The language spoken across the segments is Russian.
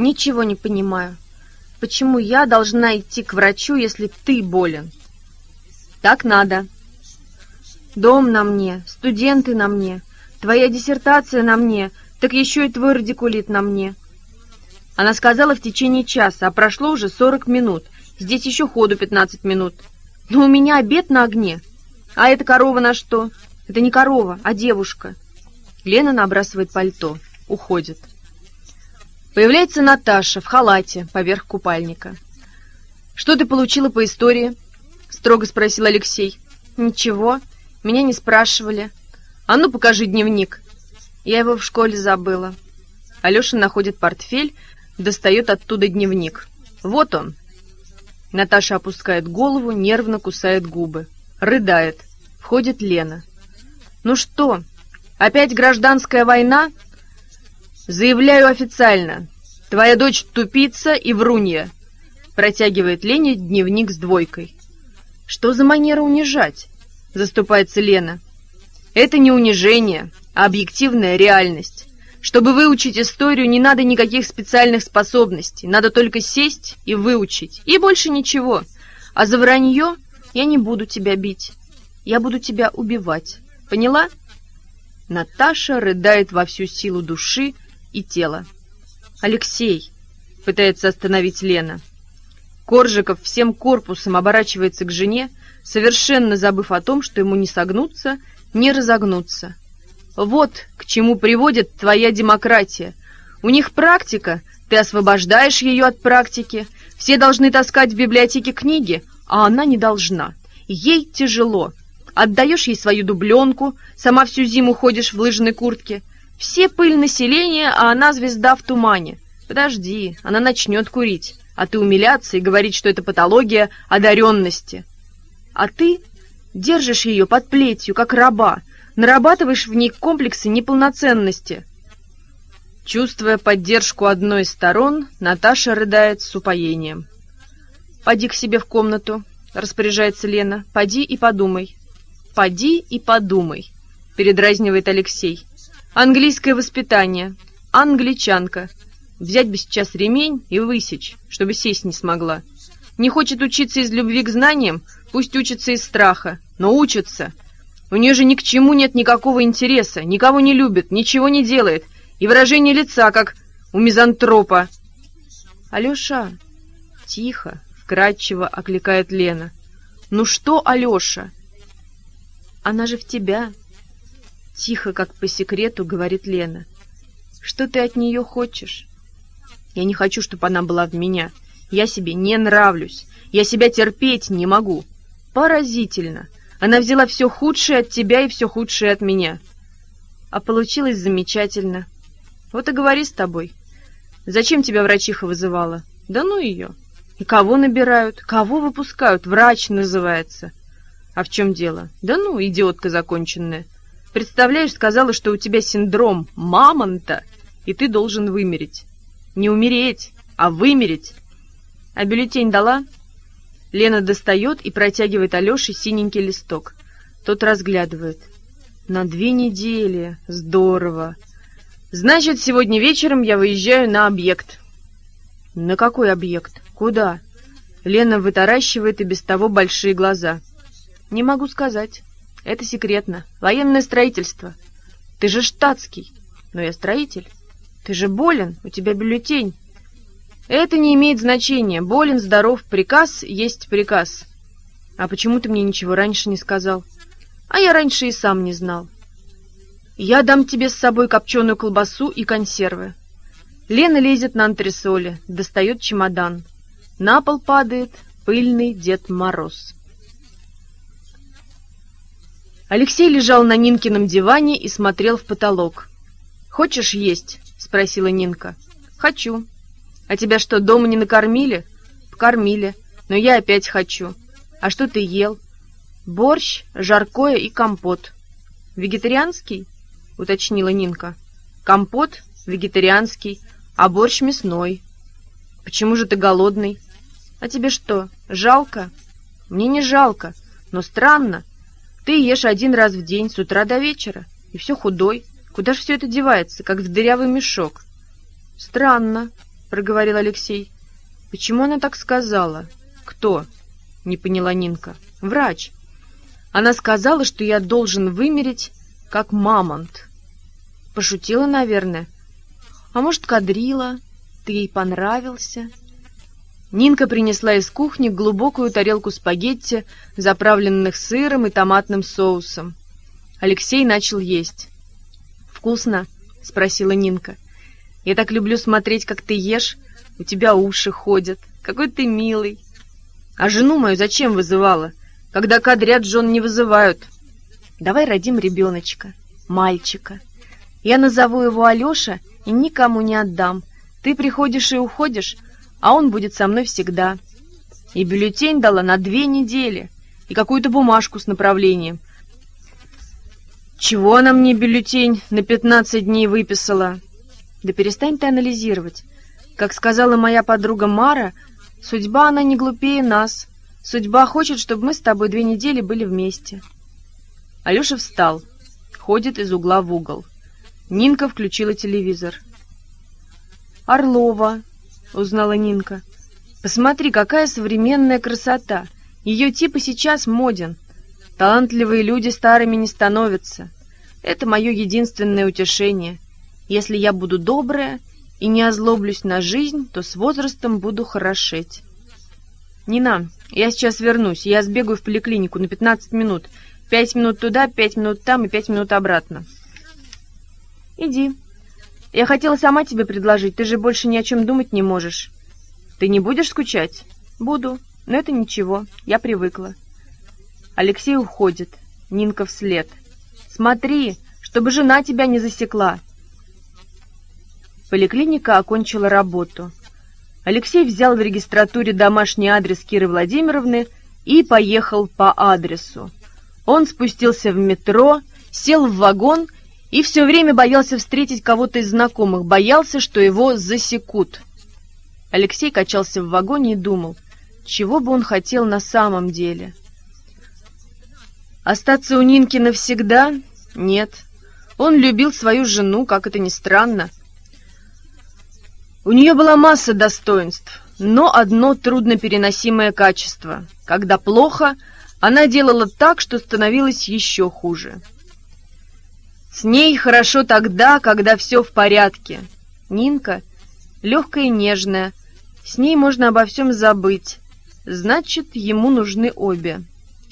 Ничего не понимаю. Почему я должна идти к врачу, если ты болен? Так надо. Дом на мне, студенты на мне, твоя диссертация на мне, так еще и твой радикулит на мне. Она сказала в течение часа, а прошло уже сорок минут. Здесь еще ходу пятнадцать минут. Но у меня обед на огне. А эта корова на что? Это не корова, а девушка. Лена набрасывает пальто. Уходит. Появляется Наташа в халате поверх купальника. «Что ты получила по истории?» — строго спросил Алексей. «Ничего, меня не спрашивали. А ну, покажи дневник». Я его в школе забыла. Алеша находит портфель, достает оттуда дневник. «Вот он». Наташа опускает голову, нервно кусает губы. Рыдает. Входит Лена. «Ну что, опять гражданская война?» «Заявляю официально. Твоя дочь тупица и врунья», — протягивает Лене дневник с двойкой. «Что за манера унижать?» — заступается Лена. «Это не унижение, а объективная реальность. Чтобы выучить историю, не надо никаких специальных способностей, надо только сесть и выучить, и больше ничего. А за вранье я не буду тебя бить, я буду тебя убивать. Поняла?» Наташа рыдает во всю силу души, и тело. «Алексей!» — пытается остановить Лена. Коржиков всем корпусом оборачивается к жене, совершенно забыв о том, что ему не согнуться, не разогнуться. Вот к чему приводит твоя демократия. У них практика, ты освобождаешь ее от практики. Все должны таскать в библиотеке книги, а она не должна. Ей тяжело. Отдаешь ей свою дубленку, сама всю зиму ходишь в лыжной куртке. Все пыль населения, а она звезда в тумане. Подожди, она начнет курить, а ты умиляться и говорить, что это патология одаренности. А ты держишь ее под плетью, как раба, нарабатываешь в ней комплексы неполноценности. Чувствуя поддержку одной из сторон, Наташа рыдает с упоением. «Поди к себе в комнату», — распоряжается Лена. «Поди и подумай». «Поди и подумай», — передразнивает Алексей. Английское воспитание. Англичанка. Взять бы сейчас ремень и высечь, чтобы сесть не смогла. Не хочет учиться из любви к знаниям, пусть учится из страха, но учится. У нее же ни к чему нет никакого интереса, никого не любит, ничего не делает, и выражение лица, как у мизантропа. «Алеша!» Тихо, вкрадчиво окликает Лена. «Ну что, Алеша?» «Она же в тебя!» Тихо, как по секрету, говорит Лена. Что ты от нее хочешь? Я не хочу, чтобы она была в меня. Я себе не нравлюсь. Я себя терпеть не могу. Поразительно. Она взяла все худшее от тебя и все худшее от меня. А получилось замечательно. Вот и говори с тобой. Зачем тебя врачиха вызывала? Да ну ее. И кого набирают? Кого выпускают? Врач называется. А в чем дело? Да ну, идиотка законченная. Представляешь, сказала, что у тебя синдром мамонта, и ты должен вымереть. Не умереть, а вымереть. А бюллетень дала? Лена достает и протягивает Алёше синенький листок. Тот разглядывает. На две недели. Здорово. Значит, сегодня вечером я выезжаю на объект. На какой объект? Куда? Лена вытаращивает и без того большие глаза. Не могу сказать. Это секретно. Военное строительство. Ты же штатский. Но я строитель. Ты же болен, у тебя бюллетень. Это не имеет значения. Болен, здоров, приказ есть приказ. А почему ты мне ничего раньше не сказал? А я раньше и сам не знал. Я дам тебе с собой копченую колбасу и консервы. Лена лезет на антресоли, достает чемодан. На пол падает пыльный Дед Мороз. Алексей лежал на Нинкином диване и смотрел в потолок. «Хочешь есть?» — спросила Нинка. «Хочу». «А тебя что, дома не накормили?» «Покормили. Но я опять хочу». «А что ты ел?» «Борщ, жаркое и компот». «Вегетарианский?» — уточнила Нинка. «Компот вегетарианский, а борщ мясной». «Почему же ты голодный?» «А тебе что, жалко?» «Мне не жалко, но странно. Ты ешь один раз в день, с утра до вечера, и все худой. Куда же все это девается, как в дырявый мешок? Странно. — проговорил Алексей. «Почему она так сказала?» «Кто?» — не поняла Нинка. «Врач. Она сказала, что я должен вымереть, как мамонт». Пошутила, наверное. «А может, кадрила? Ты ей понравился?» Нинка принесла из кухни глубокую тарелку спагетти, заправленных сыром и томатным соусом. Алексей начал есть. «Вкусно?» — спросила Нинка. «Я так люблю смотреть, как ты ешь. У тебя уши ходят. Какой ты милый!» «А жену мою зачем вызывала? Когда кадрят, жен не вызывают». «Давай родим ребеночка, мальчика. Я назову его Алеша и никому не отдам. Ты приходишь и уходишь, а он будет со мной всегда». И бюллетень дала на две недели, и какую-то бумажку с направлением. Чего она мне бюллетень на пятнадцать дней выписала? Да перестань ты анализировать. Как сказала моя подруга Мара, судьба она не глупее нас. Судьба хочет, чтобы мы с тобой две недели были вместе. Алеша встал, ходит из угла в угол. Нинка включила телевизор. «Орлова», — узнала Нинка. «Посмотри, какая современная красота! Ее типа сейчас моден. Талантливые люди старыми не становятся. Это мое единственное утешение — если я буду добрая и не озлоблюсь на жизнь, то с возрастом буду хорошеть. Нина, я сейчас вернусь. Я сбегаю в поликлинику на 15 минут. Пять минут туда, пять минут там и пять минут обратно. Иди. Я хотела сама тебе предложить. Ты же больше ни о чем думать не можешь. Ты не будешь скучать? Буду. Но это ничего. Я привыкла. Алексей уходит. Нинка вслед. Смотри, чтобы жена тебя не засекла. Поликлиника окончила работу. Алексей взял в регистратуре домашний адрес Киры Владимировны и поехал по адресу. Он спустился в метро, сел в вагон и все время боялся встретить кого-то из знакомых, боялся, что его засекут. Алексей качался в вагоне и думал, чего бы он хотел на самом деле. Остаться у Нинки навсегда? Нет. Он любил свою жену, как это ни странно, у нее была масса достоинств, но одно труднопереносимое качество. Когда плохо, она делала так, что становилось еще хуже. С ней хорошо тогда, когда все в порядке. Нинка легкая и нежная, с ней можно обо всем забыть. Значит, ему нужны обе.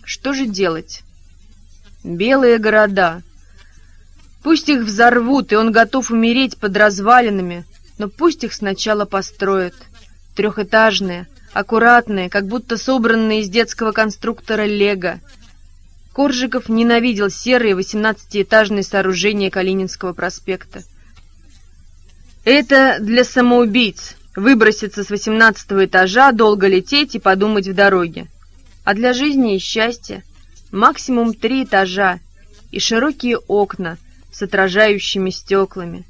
Что же делать? Белые города. Пусть их взорвут, и он готов умереть под развалинами, но пусть их сначала построят. Трехэтажные, аккуратные, как будто собранные из детского конструктора «Лего». Коржиков ненавидел серые восемнадцатиэтажные сооружения Калининского проспекта. Это для самоубийц — выброситься с восемнадцатого этажа, долго лететь и подумать в дороге. А для жизни и счастья максимум три этажа и широкие окна с отражающими стеклами.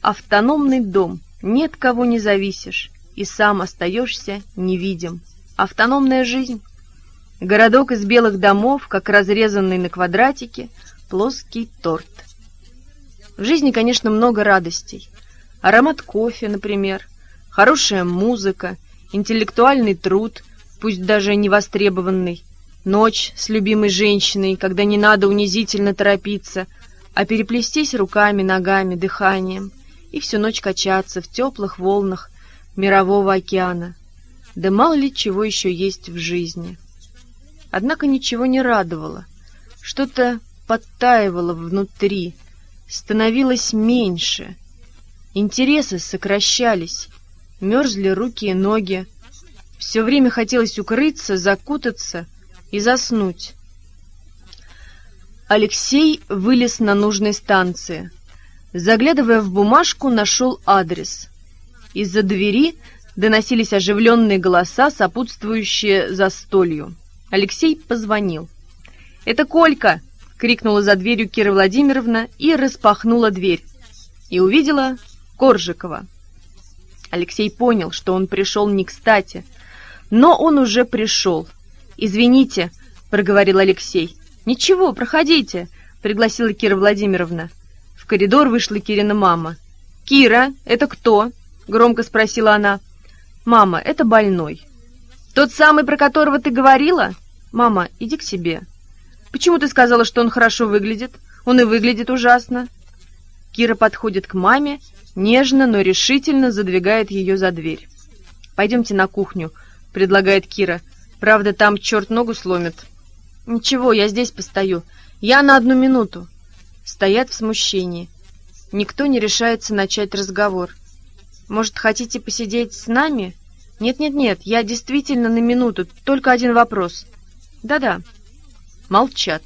Автономный дом — нет кого не зависишь, и сам остаешься невидим. Автономная жизнь. Городок из белых домов, как разрезанный на квадратики, плоский торт. В жизни, конечно, много радостей. Аромат кофе, например, хорошая музыка, интеллектуальный труд, пусть даже не востребованный, ночь с любимой женщиной, когда не надо унизительно торопиться, а переплестись руками, ногами, дыханием — и всю ночь качаться в теплых волнах мирового океана. Да мало ли чего еще есть в жизни. Однако ничего не радовало. Что-то подтаивало внутри, становилось меньше. Интересы сокращались, мерзли руки и ноги. Все время хотелось укрыться, закутаться и заснуть. Алексей вылез на нужной станции — Заглядывая в бумажку, нашел адрес. Из-за двери доносились оживленные голоса, сопутствующие застолью. Алексей позвонил. «Это Колька!» — крикнула за дверью Кира Владимировна и распахнула дверь. И увидела Коржикова. Алексей понял, что он пришел не кстати, но он уже пришел. «Извините», — проговорил Алексей. «Ничего, проходите», — пригласила Кира Владимировна. В коридор вышла Кирина мама. «Кира, это кто?» — громко спросила она. «Мама, это больной». «Тот самый, про которого ты говорила?» «Мама, иди к себе». «Почему ты сказала, что он хорошо выглядит? Он и выглядит ужасно». Кира подходит к маме, нежно, но решительно задвигает ее за дверь. «Пойдемте на кухню», — предлагает Кира. «Правда, там черт ногу сломит». «Ничего, я здесь постою. Я на одну минуту». Стоят в смущении. Никто не решается начать разговор. «Может, хотите посидеть с нами?» «Нет-нет-нет, я действительно на минуту, только один вопрос». «Да-да». Молчат.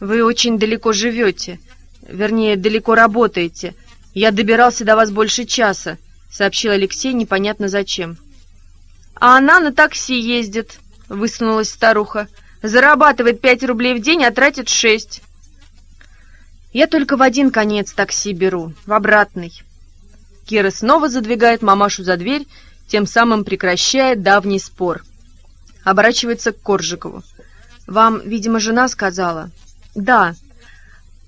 «Вы очень далеко живете, вернее, далеко работаете. Я добирался до вас больше часа», — сообщил Алексей непонятно зачем. «А она на такси ездит», — высунулась старуха. «Зарабатывает пять рублей в день, а тратит шесть». «Я только в один конец такси беру, в обратный». Кира снова задвигает мамашу за дверь, тем самым прекращая давний спор. Оборачивается к Коржикову. «Вам, видимо, жена сказала?» «Да.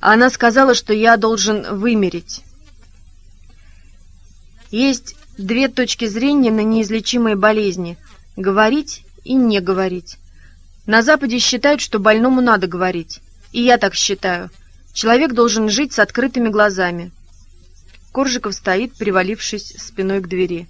Она сказала, что я должен вымереть». Есть две точки зрения на неизлечимые болезни – говорить и не говорить. На Западе считают, что больному надо говорить. И я так считаю. Человек должен жить с открытыми глазами. Коржиков стоит, привалившись спиной к двери.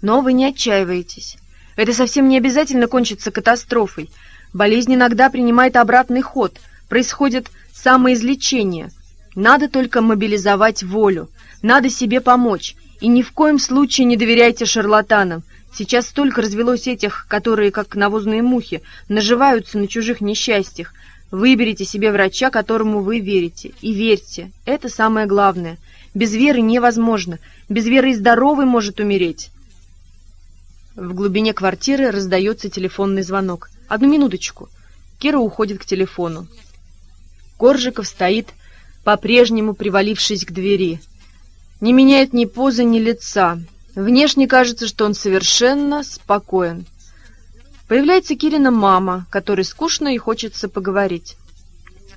Но вы не отчаиваетесь. Это совсем не обязательно кончится катастрофой. Болезнь иногда принимает обратный ход, происходит самоизлечение. Надо только мобилизовать волю, надо себе помочь. И ни в коем случае не доверяйте шарлатанам. Сейчас столько развелось этих, которые, как навозные мухи, наживаются на чужих несчастьях. Выберите себе врача, которому вы верите. И верьте, это самое главное – без веры невозможно. Без веры и здоровый может умереть. В глубине квартиры раздается телефонный звонок. Одну минуточку. Кира уходит к телефону. Коржиков стоит, по-прежнему привалившись к двери. Не меняет ни позы, ни лица. Внешне кажется, что он совершенно спокоен. Появляется Кирина мама, которой скучно и хочется поговорить.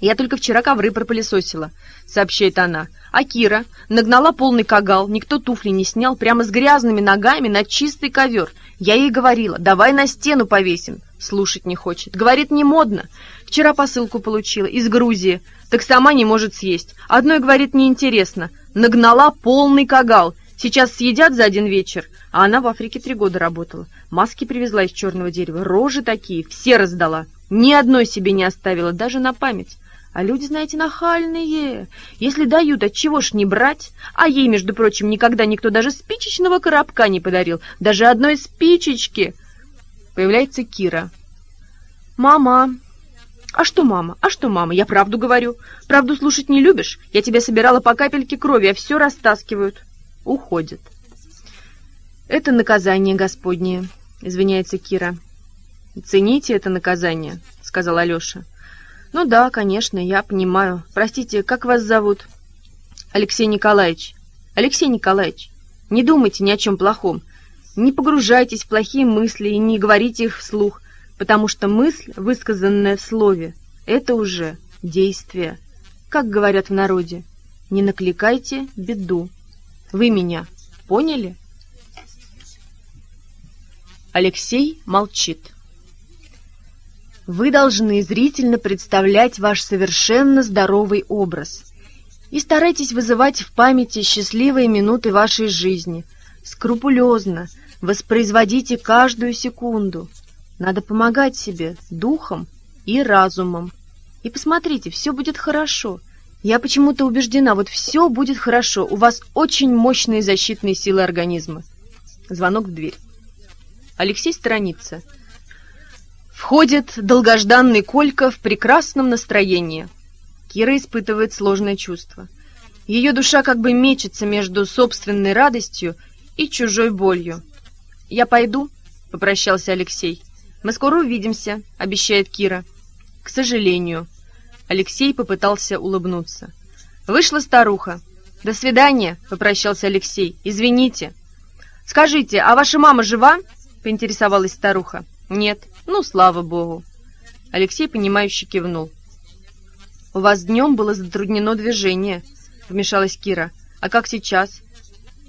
«Я только вчера ковры пропылесосила», — сообщает она. А Кира нагнала полный кагал, никто туфли не снял, прямо с грязными ногами на чистый ковер. Я ей говорила, давай на стену повесим. Слушать не хочет. Говорит, не модно. Вчера посылку получила, из Грузии. Так сама не может съесть. Одной, говорит, неинтересно. Нагнала полный кагал. Сейчас съедят за один вечер. А она в Африке три года работала. Маски привезла из черного дерева. Рожи такие, все раздала. Ни одной себе не оставила, даже на память. А люди, знаете, нахальные. Если дают, от чего ж не брать? А ей, между прочим, никогда никто даже спичечного коробка не подарил. Даже одной спичечки. Появляется Кира. «Мама!» «А что, мама? А что, мама? Я правду говорю. Правду слушать не любишь? Я тебя собирала по капельке крови, а все растаскивают». Уходит. «Это наказание Господнее», — извиняется Кира. «Цените это наказание», — сказал Алеша. «Ну да, конечно, я понимаю. Простите, как вас зовут?» «Алексей Николаевич». «Алексей Николаевич, не думайте ни о чем плохом. Не погружайтесь в плохие мысли и не говорите их вслух, потому что мысль, высказанная в слове, это уже действие. Как говорят в народе, не накликайте беду. Вы меня поняли?» Алексей молчит. Вы должны зрительно представлять ваш совершенно здоровый образ. И старайтесь вызывать в памяти счастливые минуты вашей жизни. Скрупулезно воспроизводите каждую секунду. Надо помогать себе духом и разумом. И посмотрите, все будет хорошо. Я почему-то убеждена, вот все будет хорошо. У вас очень мощные защитные силы организма. Звонок в дверь. Алексей сторонится. Входит долгожданный Колька в прекрасном настроении. Кира испытывает сложное чувство. Ее душа как бы мечется между собственной радостью и чужой болью. «Я пойду», — попрощался Алексей. «Мы скоро увидимся», — обещает Кира. «К сожалению». Алексей попытался улыбнуться. Вышла старуха. «До свидания», — попрощался Алексей. «Извините». «Скажите, а ваша мама жива?» — поинтересовалась старуха. «Нет». «Ну, слава богу!» Алексей, понимающе кивнул. «У вас днем было затруднено движение», — вмешалась Кира. «А как сейчас?»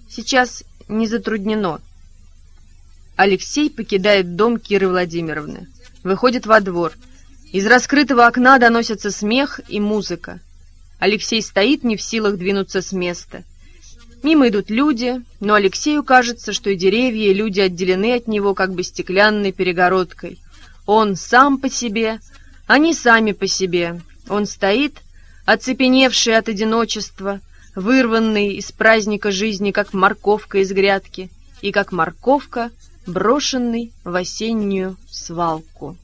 Сейчас не затруднено. Алексей покидает дом Киры Владимировны. Выходит во двор. Из раскрытого окна доносятся смех и музыка. Алексей стоит не в силах двинуться с места. Мимо идут люди, но Алексею кажется, что и деревья, и люди отделены от него как бы стеклянной перегородкой. Он сам по себе, они сами по себе. Он стоит, оцепеневший от одиночества, вырванный из праздника жизни, как морковка из грядки, и как морковка, брошенный в осеннюю свалку.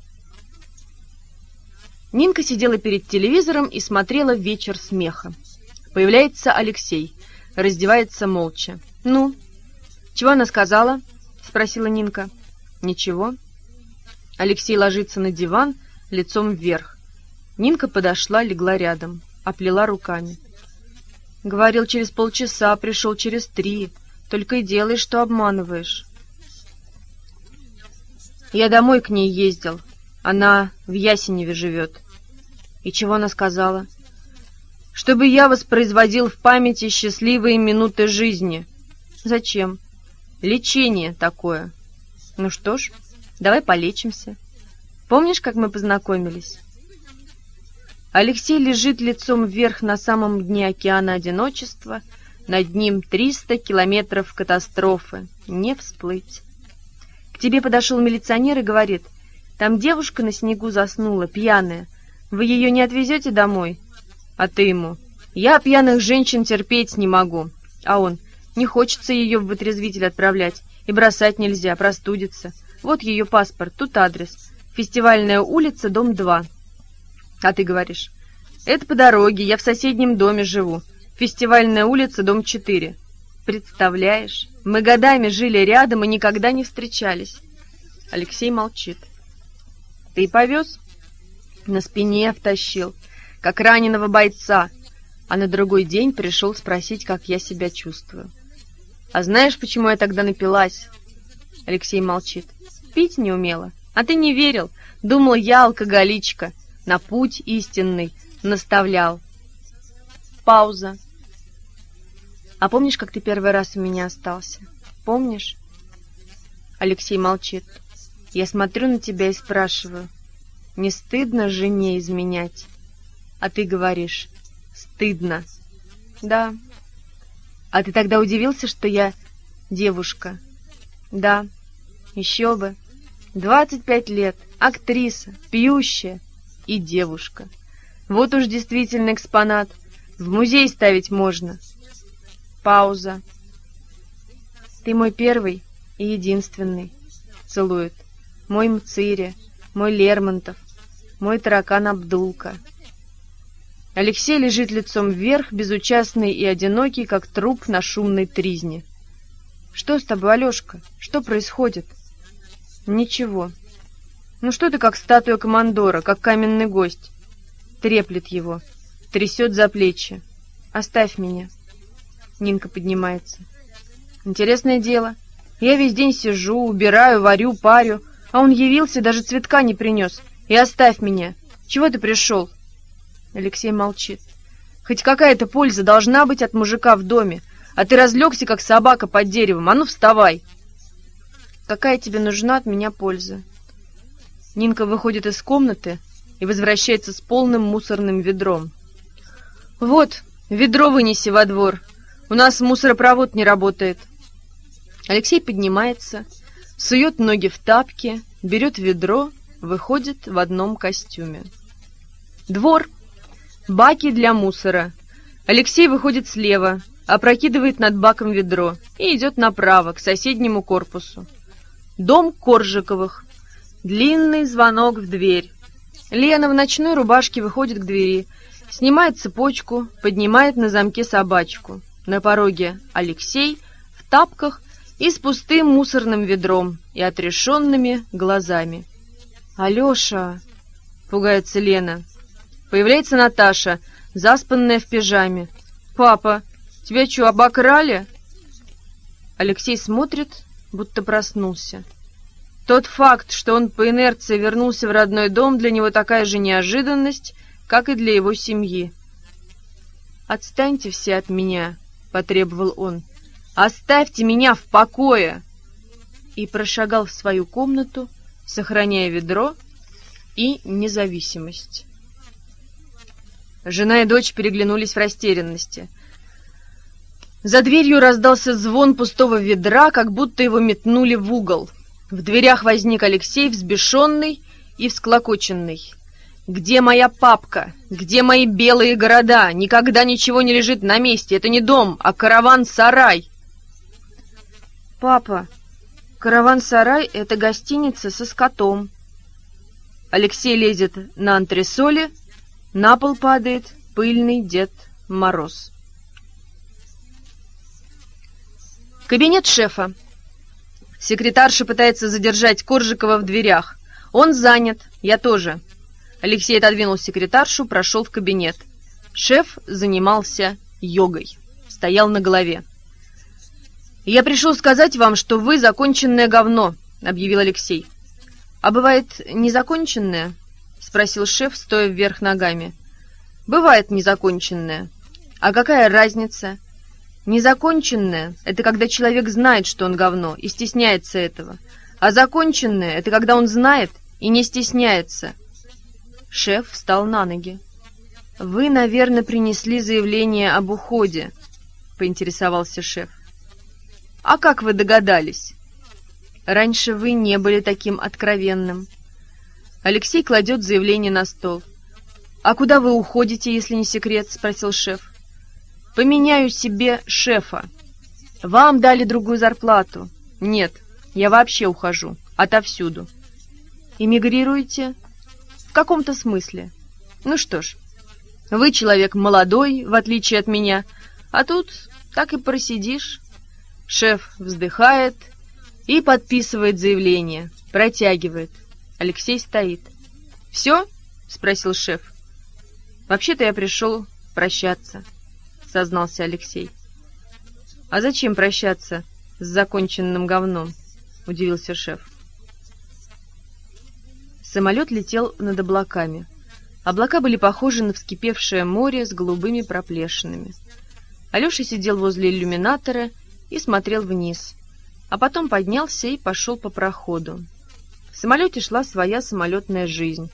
Нинка сидела перед телевизором и смотрела «Вечер смеха». Появляется Алексей, раздевается молча. «Ну, чего она сказала?» — спросила Нинка. «Ничего». Алексей ложится на диван, лицом вверх. Нинка подошла, легла рядом, оплела руками. Говорил через полчаса, пришел через три. Только и делаешь, что обманываешь. Я домой к ней ездил. Она в Ясеневе живет. И чего она сказала? Чтобы я воспроизводил в памяти счастливые минуты жизни. Зачем? Лечение такое. Ну что ж, давай полечимся. Помнишь, как мы познакомились? Алексей лежит лицом вверх на самом дне океана одиночества, над ним 300 километров катастрофы. Не всплыть. К тебе подошел милиционер и говорит, там девушка на снегу заснула, пьяная. Вы ее не отвезете домой? А ты ему, я пьяных женщин терпеть не могу. А он, не хочется ее в вытрезвитель отправлять, и бросать нельзя, простудится. Вот ее паспорт, тут адрес. Фестивальная улица, дом 2. А ты говоришь, это по дороге, я в соседнем доме живу. Фестивальная улица, дом 4. Представляешь, мы годами жили рядом и никогда не встречались. Алексей молчит. Ты повез? На спине втащил, как раненого бойца. А на другой день пришел спросить, как я себя чувствую. А знаешь, почему я тогда напилась? Алексей молчит. Пить не умела. А ты не верил. Думал, я алкоголичка на путь истинный наставлял. Пауза. А помнишь, как ты первый раз у меня остался? Помнишь? Алексей молчит. Я смотрю на тебя и спрашиваю, не стыдно жене изменять? А ты говоришь, стыдно. Да. А ты тогда удивился, что я девушка? Да. Еще бы. Двадцать пять лет, актриса, пьющая, и девушка. Вот уж действительно экспонат. В музей ставить можно. Пауза. Ты мой первый и единственный. Целует. Мой Мцири, мой Лермонтов, мой таракан Абдулка. Алексей лежит лицом вверх, безучастный и одинокий, как труп на шумной тризне. «Что с тобой, Алешка? Что происходит?» «Ничего. Ну что ты как статуя командора, как каменный гость? Треплет его, трясет за плечи. Оставь меня. Нинка поднимается. Интересное дело. Я весь день сижу, убираю, варю, парю, а он явился, даже цветка не принес. И оставь меня. Чего ты пришел? Алексей молчит. Хоть какая-то польза должна быть от мужика в доме, а ты разлегся, как собака под деревом. А ну, вставай! Какая тебе нужна от меня польза? Нинка выходит из комнаты и возвращается с полным мусорным ведром. «Вот, ведро вынеси во двор. У нас мусоропровод не работает». Алексей поднимается, сует ноги в тапки, берет ведро, выходит в одном костюме. Двор. Баки для мусора. Алексей выходит слева, опрокидывает над баком ведро и идет направо, к соседнему корпусу. Дом Коржиковых. Длинный звонок в дверь. Лена в ночной рубашке выходит к двери, снимает цепочку, поднимает на замке собачку. На пороге Алексей в тапках и с пустым мусорным ведром и отрешенными глазами. «Алеша!» — пугается Лена. Появляется Наташа, заспанная в пижаме. «Папа, тебя что, обокрали?» Алексей смотрит, будто проснулся. Тот факт, что он по инерции вернулся в родной дом, для него такая же неожиданность, как и для его семьи. «Отстаньте все от меня», — потребовал он. Оставьте меня в покое!» И прошагал в свою комнату, сохраняя ведро и независимость. Жена и дочь переглянулись в растерянности. За дверью раздался звон пустого ведра, как будто его метнули в угол. В дверях возник Алексей, взбешенный и всклокоченный. «Где моя папка? Где мои белые города? Никогда ничего не лежит на месте. Это не дом, а караван-сарай!» «Папа, караван-сарай — это гостиница со скотом». Алексей лезет на антресоли, на пол падает пыльный Дед Мороз. Кабинет шефа. Секретарша пытается задержать Коржикова в дверях. Он занят, я тоже. Алексей отодвинул секретаршу, прошел в кабинет. Шеф занимался йогой. Стоял на голове. «Я пришел сказать вам, что вы законченное говно», — объявил Алексей. «А бывает незаконченное?» — спросил шеф, стоя вверх ногами. «Бывает незаконченное. А какая разница?» Незаконченное — это когда человек знает, что он говно, и стесняется этого. А законченное — это когда он знает и не стесняется. Шеф встал на ноги. «Вы, наверное, принесли заявление об уходе», — поинтересовался шеф. «А как вы догадались?» «Раньше вы не были таким откровенным». Алексей кладет заявление на стол. «А куда вы уходите, если не секрет?» — спросил шеф. Поменяю себе шефа. Вам дали другую зарплату. Нет, я вообще ухожу. Отовсюду. Эмигрируете? В каком-то смысле. Ну что ж, вы человек молодой, в отличие от меня, а тут так и просидишь. Шеф вздыхает и подписывает заявление, протягивает. Алексей стоит. «Все?» — спросил шеф. «Вообще-то я пришел прощаться» сознался Алексей. «А зачем прощаться с законченным говном?» — удивился шеф. Самолет летел над облаками. Облака были похожи на вскипевшее море с голубыми проплешинами. Алеша сидел возле иллюминатора и смотрел вниз, а потом поднялся и пошел по проходу. В самолете шла своя самолетная жизнь.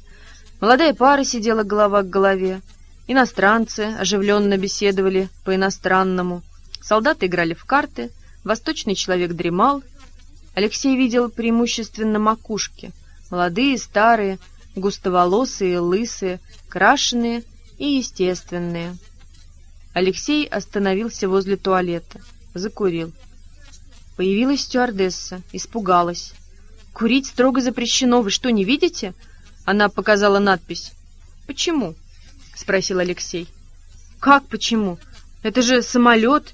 Молодая пара сидела голова к голове, Иностранцы оживленно беседовали по-иностранному. Солдаты играли в карты, восточный человек дремал. Алексей видел преимущественно макушки. Молодые, старые, густоволосые, лысые, крашеные и естественные. Алексей остановился возле туалета, закурил. Появилась стюардесса, испугалась. «Курить строго запрещено, вы что, не видите?» Она показала надпись. «Почему?» — спросил Алексей. «Как почему? Это же самолет.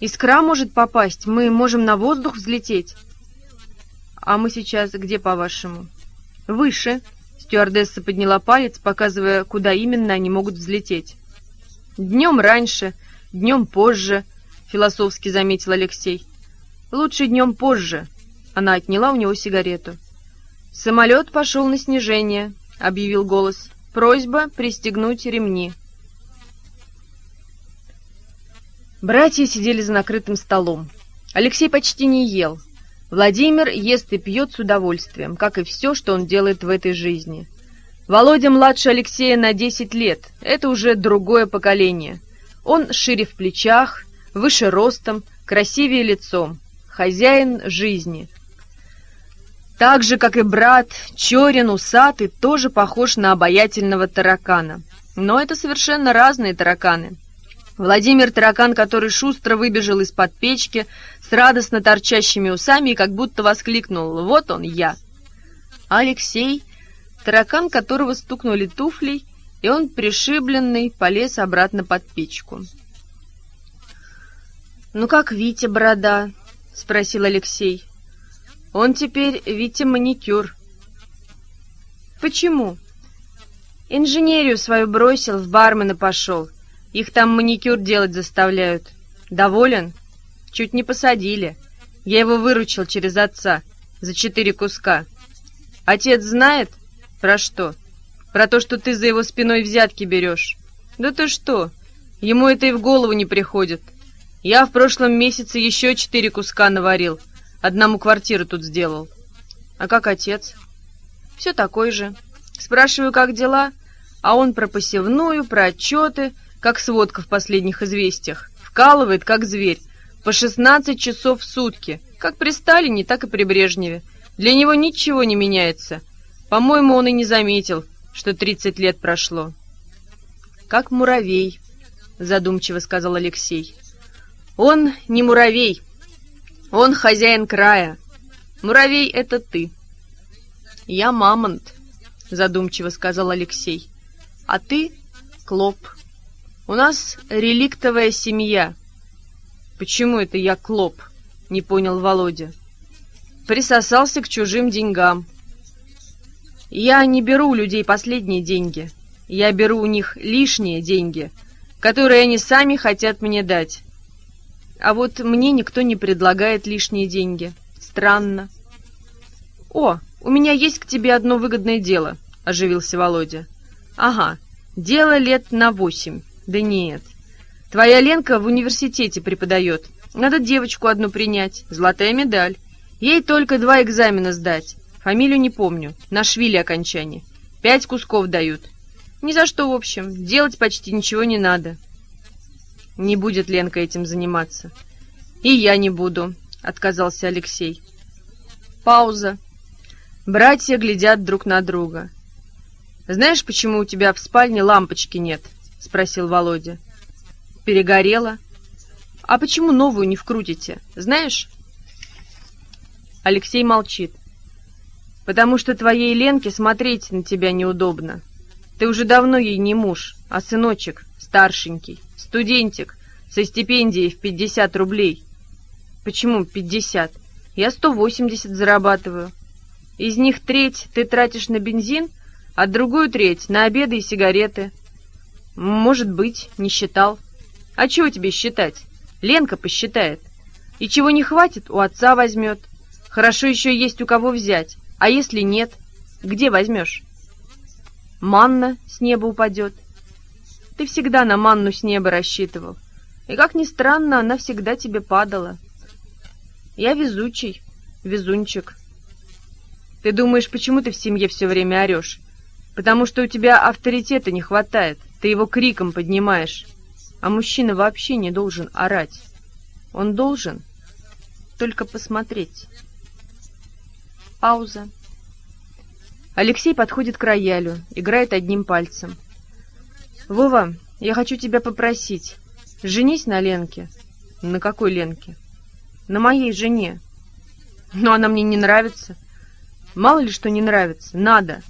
Искра может попасть. Мы можем на воздух взлететь». «А мы сейчас где, по-вашему?» «Выше». Стюардесса подняла палец, показывая, куда именно они могут взлететь. «Днем раньше, днем позже», — философски заметил Алексей. «Лучше днем позже». Она отняла у него сигарету. «Самолет пошел на снижение», — объявил голос. Просьба пристегнуть ремни. Братья сидели за накрытым столом. Алексей почти не ел. Владимир ест и пьет с удовольствием, как и все, что он делает в этой жизни. Володя младше Алексея на 10 лет. Это уже другое поколение. Он шире в плечах, выше ростом, красивее лицом. Хозяин жизни — так же, как и брат, Чорин усатый тоже похож на обаятельного таракана. Но это совершенно разные тараканы. Владимир таракан, который шустро выбежал из-под печки с радостно торчащими усами и как будто воскликнул «Вот он, я!». Алексей — таракан, которого стукнули туфлей, и он, пришибленный, полез обратно под печку. «Ну как Витя, борода?» — спросил Алексей. Он теперь Витя маникюр. Почему? Инженерию свою бросил, в бармена пошел. Их там маникюр делать заставляют. Доволен? Чуть не посадили. Я его выручил через отца за четыре куска. Отец знает? Про что? Про то, что ты за его спиной взятки берешь. Да ты что? Ему это и в голову не приходит. Я в прошлом месяце еще четыре куска наварил. Одному квартиру тут сделал. А как отец? Все такой же. Спрашиваю, как дела, а он про посевную, про отчеты, как сводка в последних известиях. Вкалывает, как зверь, по 16 часов в сутки, как при Сталине, так и при Брежневе. Для него ничего не меняется. По-моему, он и не заметил, что 30 лет прошло. «Как муравей», — задумчиво сказал Алексей. «Он не муравей, он хозяин края. Муравей — это ты». «Я мамонт», — задумчиво сказал Алексей. «А ты — клоп. У нас реликтовая семья». «Почему это я клоп?» — не понял Володя. «Присосался к чужим деньгам». «Я не беру у людей последние деньги. Я беру у них лишние деньги, которые они сами хотят мне дать. А вот мне никто не предлагает лишние деньги. Странно». «О, у меня есть к тебе одно выгодное дело», — оживился Володя. «Ага, дело лет на восемь. Да нет. Твоя Ленка в университете преподает. Надо девочку одну принять. Золотая медаль. Ей только два экзамена сдать. Фамилию не помню. На окончание. Пять кусков дают. Ни за что, в общем. Делать почти ничего не надо. Не будет Ленка этим заниматься. И я не буду, отказался Алексей. Пауза. Братья глядят друг на друга. «Знаешь, почему у тебя в спальне лампочки нет?» — спросил Володя. «Перегорела». «А почему новую не вкрутите? Знаешь?» Алексей молчит. «Потому что твоей Ленке смотреть на тебя неудобно. Ты уже давно ей не муж, а сыночек, старшенький, студентик, со стипендией в 50 рублей». «Почему 50? Я 180 зарабатываю. Из них треть ты тратишь на бензин, а другую треть на обеды и сигареты. Может быть, не считал. А чего тебе считать? Ленка посчитает. И чего не хватит, у отца возьмет. Хорошо еще есть у кого взять. А если нет, где возьмешь? Манна с неба упадет. Ты всегда на манну с неба рассчитывал. И, как ни странно, она всегда тебе падала. Я везучий, везунчик. Ты думаешь, почему ты в семье все время орешь? Потому что у тебя авторитета не хватает, ты его криком поднимаешь. А мужчина вообще не должен орать. Он должен только посмотреть. Пауза. Алексей подходит к роялю, играет одним пальцем. «Вова, я хочу тебя попросить. Женись на Ленке». «На какой Ленке?» «На моей жене». «Но она мне не нравится». Мало ли что не нравится. Надо.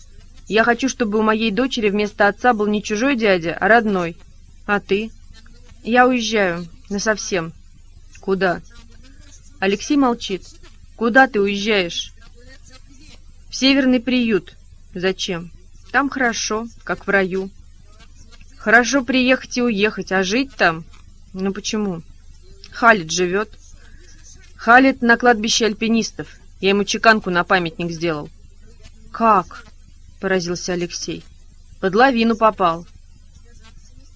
Я хочу, чтобы у моей дочери вместо отца был не чужой дядя, а родной. А ты? Я уезжаю. Насовсем. Куда? Алексей молчит. Куда ты уезжаешь? В северный приют. Зачем? Там хорошо, как в раю. Хорошо приехать и уехать, а жить там? Ну почему? Халит живет. Халит на кладбище альпинистов. Я ему чеканку на памятник сделал. «Как?» — поразился Алексей. «Под лавину попал».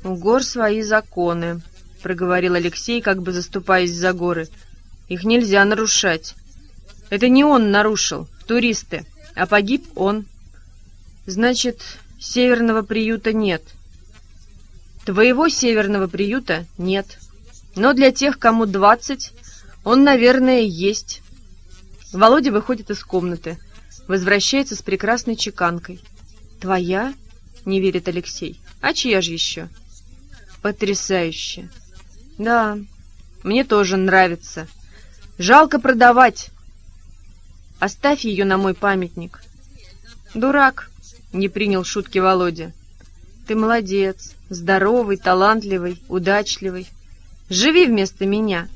«У гор свои законы», — проговорил Алексей, как бы заступаясь за горы. «Их нельзя нарушать. Это не он нарушил, туристы, а погиб он. Значит, северного приюта нет». «Твоего северного приюта нет. Но для тех, кому двадцать, он, наверное, есть». Володя выходит из комнаты, возвращается с прекрасной чеканкой. «Твоя?» — не верит Алексей. «А чья же еще?» «Потрясающе!» «Да, мне тоже нравится. Жалко продавать. Оставь ее на мой памятник». «Дурак!» — не принял шутки Володя. «Ты молодец, здоровый, талантливый, удачливый. Живи вместо меня,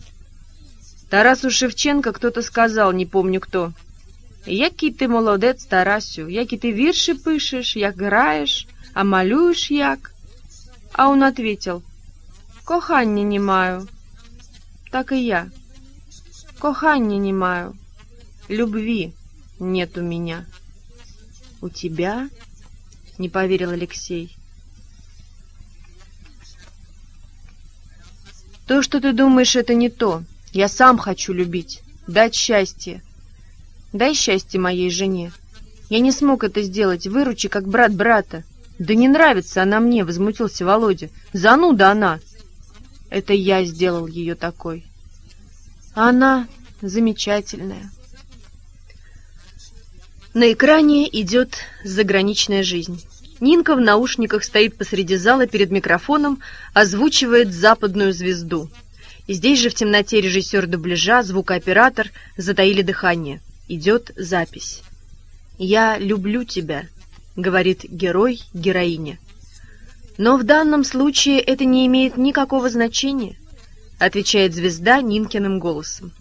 Тарасу Шевченко кто-то сказал, не помню кто. «Який ти молодець, Тарасю, який ти вірші пишеш, як граєш, а малюєш як?» А он ответил, «Кохання не маю». Так и я. Кохання не маю. Любви нет у меня. У тебя? Не поверил Алексей. То, что ты думаешь, это не то. Я сам хочу любить, дать счастье. Дай счастье моей жене. Я не смог это сделать, выручи, как брат брата. Да не нравится она мне, возмутился Володя. Зануда она. Это я сделал ее такой. Она замечательная. На экране идет заграничная жизнь. Нинка в наушниках стоит посреди зала перед микрофоном, озвучивает западную звезду. И здесь же в темноте режиссер дубляжа, звукооператор затаили дыхание. Идет запись. «Я люблю тебя», — говорит герой героине. «Но в данном случае это не имеет никакого значения», — отвечает звезда Нинкиным голосом.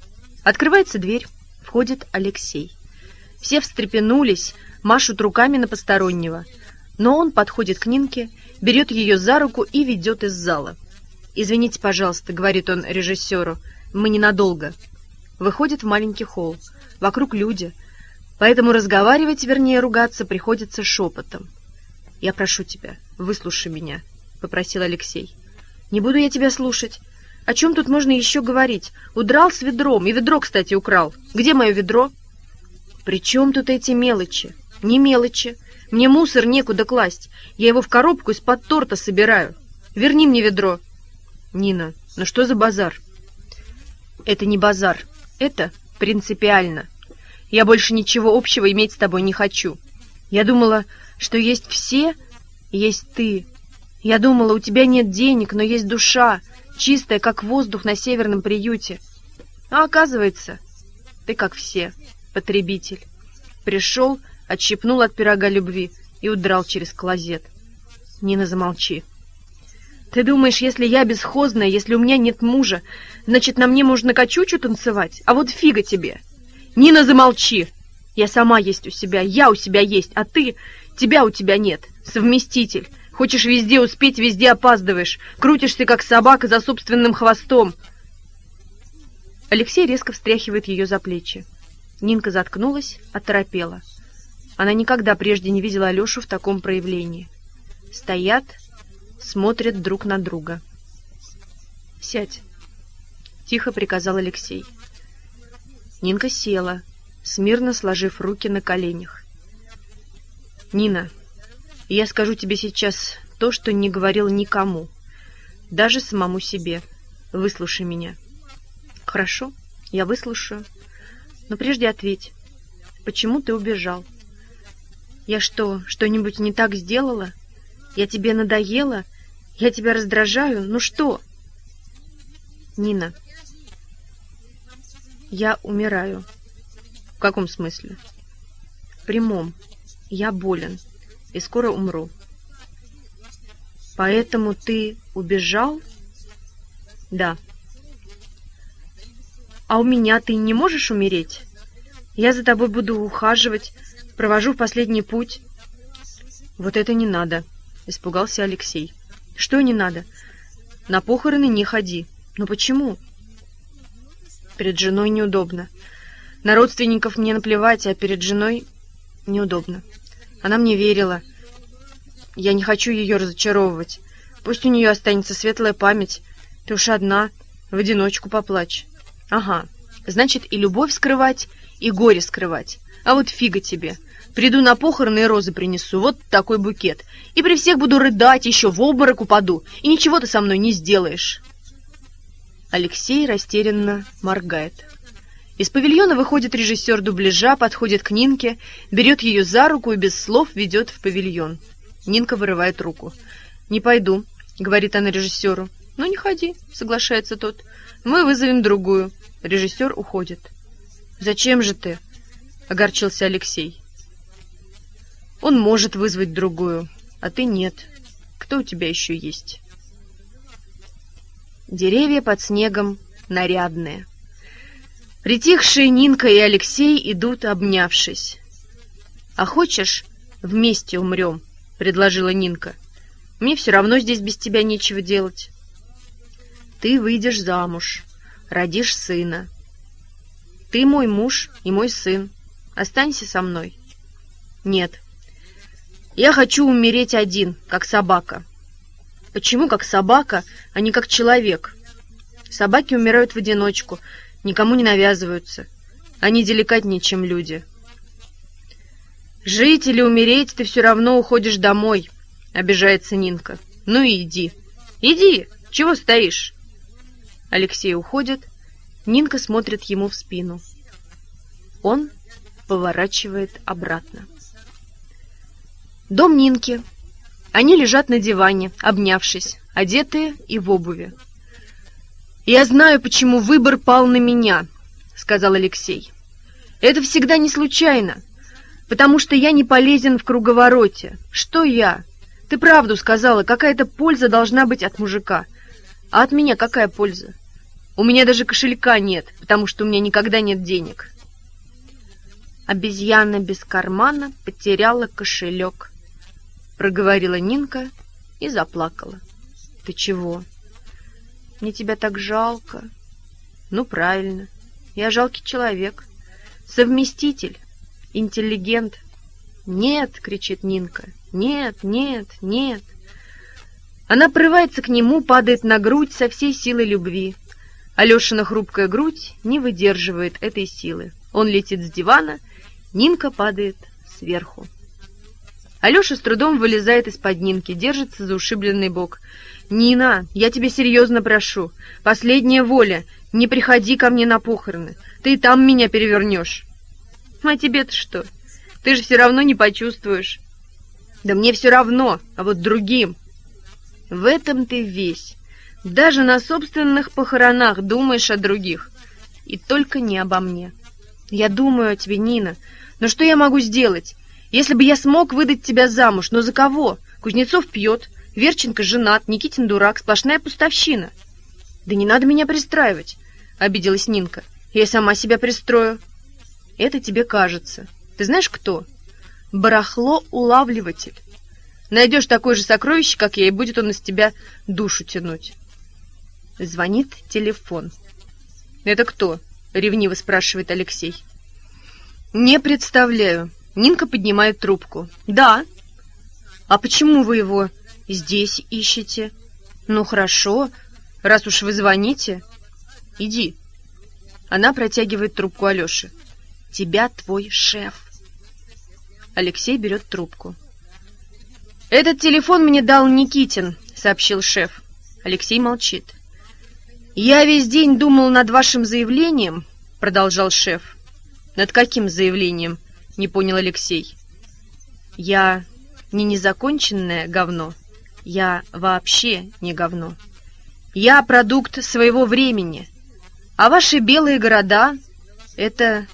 Открывается дверь, входит Алексей. Все встрепенулись, машут руками на постороннего. Но он подходит к Нинке, берет ее за руку и ведет из зала. «Извините, пожалуйста», — говорит он режиссеру, — «мы ненадолго». Выходит в маленький холл. Вокруг люди. Поэтому разговаривать, вернее ругаться, приходится шепотом. «Я прошу тебя, выслушай меня», — попросил Алексей. «Не буду я тебя слушать. О чем тут можно еще говорить? Удрал с ведром, и ведро, кстати, украл. Где мое ведро?» «При чем тут эти мелочи?» «Не мелочи. Мне мусор некуда класть. Я его в коробку из-под торта собираю. Верни мне ведро». «Нина, ну что за базар?» «Это не базар. Это принципиально. Я больше ничего общего иметь с тобой не хочу. Я думала, что есть все, есть ты. Я думала, у тебя нет денег, но есть душа, чистая, как воздух на северном приюте. А оказывается, ты как все» потребитель. Пришел, отщипнул от пирога любви и удрал через клозет. Нина, замолчи. Ты думаешь, если я бесхозная, если у меня нет мужа, значит, на мне можно качучу танцевать? А вот фига тебе. Нина, замолчи. Я сама есть у себя, я у себя есть, а ты... Тебя у тебя нет. Совместитель. Хочешь везде успеть, везде опаздываешь. Крутишься, как собака, за собственным хвостом. Алексей резко встряхивает ее за плечи. Нинка заткнулась, оторопела. Она никогда прежде не видела Алешу в таком проявлении. Стоят, смотрят друг на друга. «Сядь», — тихо приказал Алексей. Нинка села, смирно сложив руки на коленях. «Нина, я скажу тебе сейчас то, что не говорил никому, даже самому себе. Выслушай меня». «Хорошо, я выслушаю». Но прежде ответь, почему ты убежал? Я что, что-нибудь не так сделала? Я тебе надоела? Я тебя раздражаю? Ну что? Нина, я умираю. В каком смысле? В прямом. Я болен и скоро умру. Поэтому ты убежал? Да. А у меня ты не можешь умереть? Я за тобой буду ухаживать, провожу в последний путь. Вот это не надо, испугался Алексей. Что не надо? На похороны не ходи. Но почему? Перед женой неудобно. На родственников мне наплевать, а перед женой неудобно. Она мне верила. Я не хочу ее разочаровывать. Пусть у нее останется светлая память. Ты уж одна, в одиночку поплачь. Ага, значит и любовь скрывать, и горе скрывать. А вот фига тебе. Приду на похороны и розы принесу, вот такой букет. И при всех буду рыдать, еще в обморок упаду, и ничего ты со мной не сделаешь. Алексей растерянно моргает. Из павильона выходит режиссер дубляжа, подходит к Нинке, берет ее за руку и без слов ведет в павильон. Нинка вырывает руку. «Не пойду», — говорит она режиссеру. «Ну, не ходи», — соглашается тот. «Мы вызовем другую». Режиссер уходит. «Зачем же ты?» — огорчился Алексей. «Он может вызвать другую, а ты нет. Кто у тебя еще есть?» Деревья под снегом нарядные. Притихшие Нинка и Алексей идут, обнявшись. «А хочешь, вместе умрем?» — предложила Нинка. «Мне все равно здесь без тебя нечего делать». «Ты выйдешь замуж, родишь сына. Ты мой муж и мой сын. Останься со мной. Нет. Я хочу умереть один, как собака. Почему как собака, а не как человек? Собаки умирают в одиночку, никому не навязываются. Они деликатнее, чем люди. «Жить или умереть, ты все равно уходишь домой», — обижается Нинка. «Ну и иди. Иди! Чего стоишь?» Алексей уходит, Нинка смотрит ему в спину. Он поворачивает обратно. Дом Нинки. Они лежат на диване, обнявшись, одетые и в обуви. «Я знаю, почему выбор пал на меня», — сказал Алексей. «Это всегда не случайно, потому что я не полезен в круговороте. Что я? Ты правду сказала, какая-то польза должна быть от мужика. А от меня какая польза? У меня даже кошелька нет, потому что у меня никогда нет денег». Обезьяна без кармана потеряла кошелек. Проговорила Нинка и заплакала. «Ты чего?» Мне тебя так жалко. Ну, правильно. Я жалкий человек. Совместитель. Интеллигент. Нет, кричит Нинка. Нет, нет, нет. Она прорывается к нему, падает на грудь со всей силой любви. Алешина хрупкая грудь не выдерживает этой силы. Он летит с дивана, Нинка падает сверху. Алеша с трудом вылезает из-под Нинки, держится за ушибленный бок. «Нина, я тебя серьезно прошу. Последняя воля. Не приходи ко мне на похороны. Ты там меня перевернешь». «А тебе-то что? Ты же все равно не почувствуешь». «Да мне все равно, а вот другим». «В этом ты весь. Даже на собственных похоронах думаешь о других. И только не обо мне. Я думаю о тебе, Нина. Но что я могу сделать? Если бы я смог выдать тебя замуж, но за кого? Кузнецов пьет, Верченко женат, Никитин дурак, сплошная пустовщина. Да не надо меня пристраивать, обиделась Нинка. Я сама себя пристрою. Это тебе кажется. Ты знаешь кто? Барахло-улавливатель. Найдешь такое же сокровище, как я, и будет он из тебя душу тянуть. Звонит телефон. «Это кто?» — ревниво спрашивает Алексей. «Не представляю». Нинка поднимает трубку. «Да». «А почему вы его здесь ищете?» «Ну, хорошо, раз уж вы звоните, иди». Она протягивает трубку Алёше. «Тебя твой шеф». Алексей берет трубку. «Этот телефон мне дал Никитин», — сообщил шеф. Алексей молчит. «Я весь день думал над вашим заявлением», — продолжал шеф. «Над каким заявлением?» — не понял Алексей. «Я не незаконченное говно. Я вообще не говно. Я продукт своего времени. А ваши белые города — это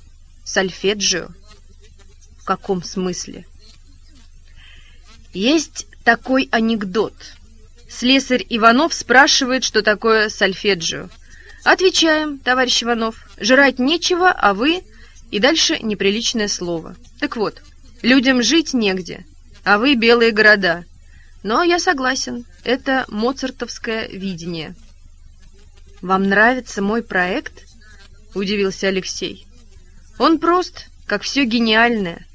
сольфеджио». «В каком смысле?» Есть такой анекдот. Слесарь Иванов спрашивает, что такое сольфеджио. Отвечаем, товарищ Иванов, жрать нечего, а вы и дальше неприличное слово. Так вот, людям жить негде, а вы белые города. Но я согласен, это моцартовское видение. «Вам нравится мой проект?» – удивился Алексей. «Он прост, как все гениальное.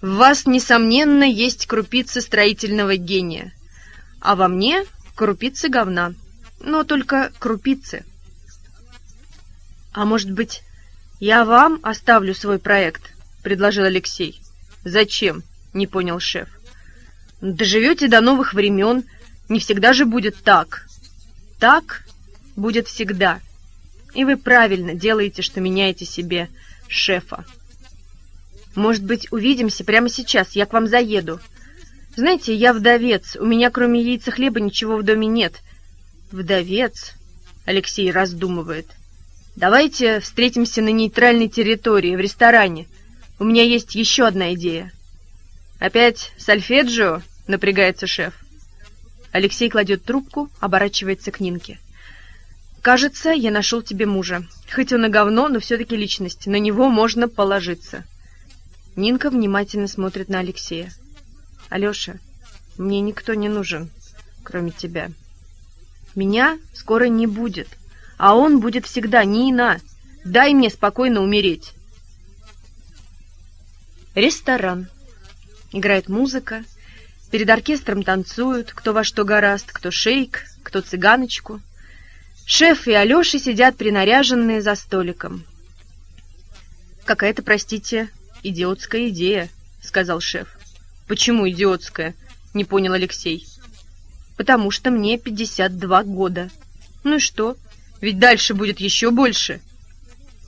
В вас, несомненно, есть крупицы строительного гения, а во мне – крупицы говна, но только крупицы». «А может быть, «Я вам оставлю свой проект», — предложил Алексей. «Зачем?» — не понял шеф. «Доживете до новых времен. Не всегда же будет так». «Так будет всегда. И вы правильно делаете, что меняете себе шефа». «Может быть, увидимся прямо сейчас, я к вам заеду. Знаете, я вдовец, у меня кроме яйца хлеба ничего в доме нет». «Вдовец?» — Алексей раздумывает — Давайте встретимся на нейтральной территории, в ресторане. У меня есть еще одна идея. Опять сольфеджио? Напрягается шеф. Алексей кладет трубку, оборачивается к Нинке. «Кажется, я нашел тебе мужа. Хоть он и говно, но все-таки личность. На него можно положиться». Нинка внимательно смотрит на Алексея. «Алеша, мне никто не нужен, кроме тебя. Меня скоро не будет а он будет всегда Нина. Дай мне спокойно умереть. Ресторан. Играет музыка. Перед оркестром танцуют, кто во что гораст, кто шейк, кто цыганочку. Шеф и Алёша сидят принаряженные за столиком. «Какая-то, простите, идиотская идея», — сказал шеф. «Почему идиотская?» — не понял Алексей. «Потому что мне 52 года. Ну и что? Ведь дальше будет еще больше».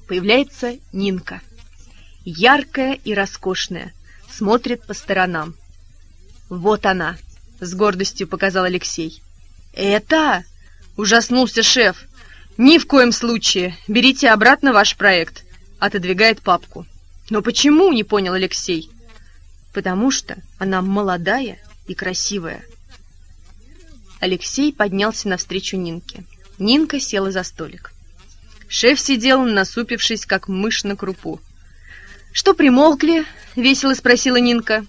Появляется Нинка. Яркая и роскошная, смотрит по сторонам. «Вот она!» — с гордостью показал Алексей. «Это?» — ужаснулся шеф. «Ни в коем случае! Берите обратно ваш проект!» — отодвигает папку. «Но почему?» — не понял Алексей. «Потому что она молодая и красивая». Алексей поднялся навстречу Нинке. Нинка села за столик. Шеф сидел, насупившись, как мышь на крупу. «Что примолкли?» — весело спросила Нинка.